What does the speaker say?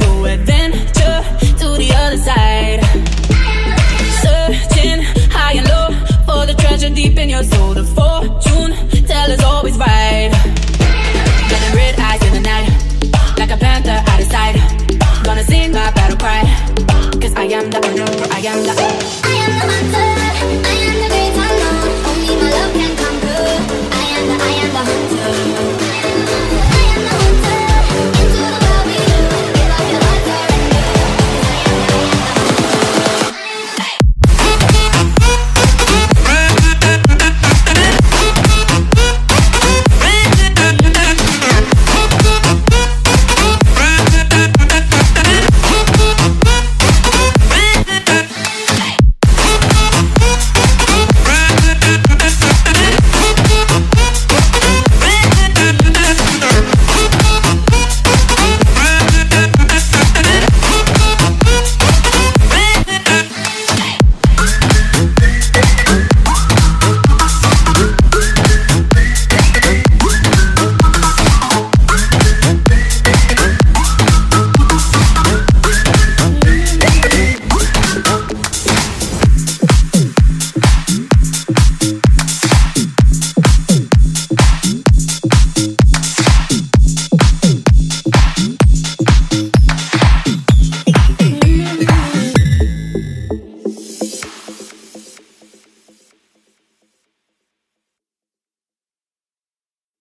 do it, then to, to the other side.